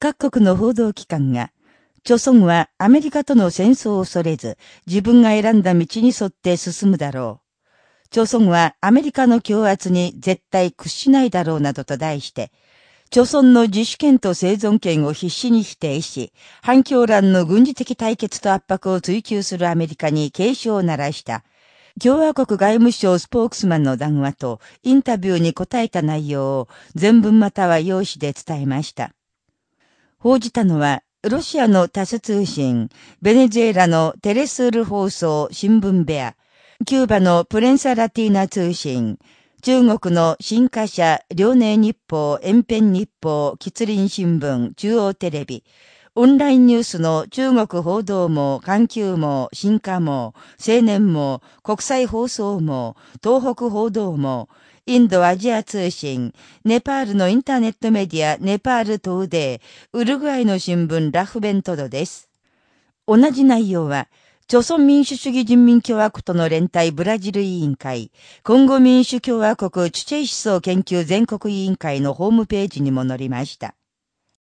各国の報道機関が、朝村はアメリカとの戦争を恐れず、自分が選んだ道に沿って進むだろう。朝村はアメリカの強圧に絶対屈しないだろうなどと題して、朝村の自主権と生存権を必死に否定し、反響乱の軍事的対決と圧迫を追求するアメリカに警鐘を鳴らした。共和国外務省スポークスマンの談話とインタビューに答えた内容を全文または用紙で伝えました。報じたのは、ロシアのタス通信、ベネズエラのテレスール放送新聞部屋、キューバのプレンサラティーナ通信、中国の新華社、遼寧日報、延辺日報、吉林新聞、中央テレビ、オンラインニュースの中国報道網、環球網、新華網、青年網、国際放送網、東北報道網、インドアジア通信、ネパールのインターネットメディア、ネパール東デー、ウルグアイの新聞、ラフベントドです。同じ内容は、朝鮮民主主義人民共和国との連帯ブラジル委員会、今後民主共和国チュチェイ思想研究全国委員会のホームページにも載りました。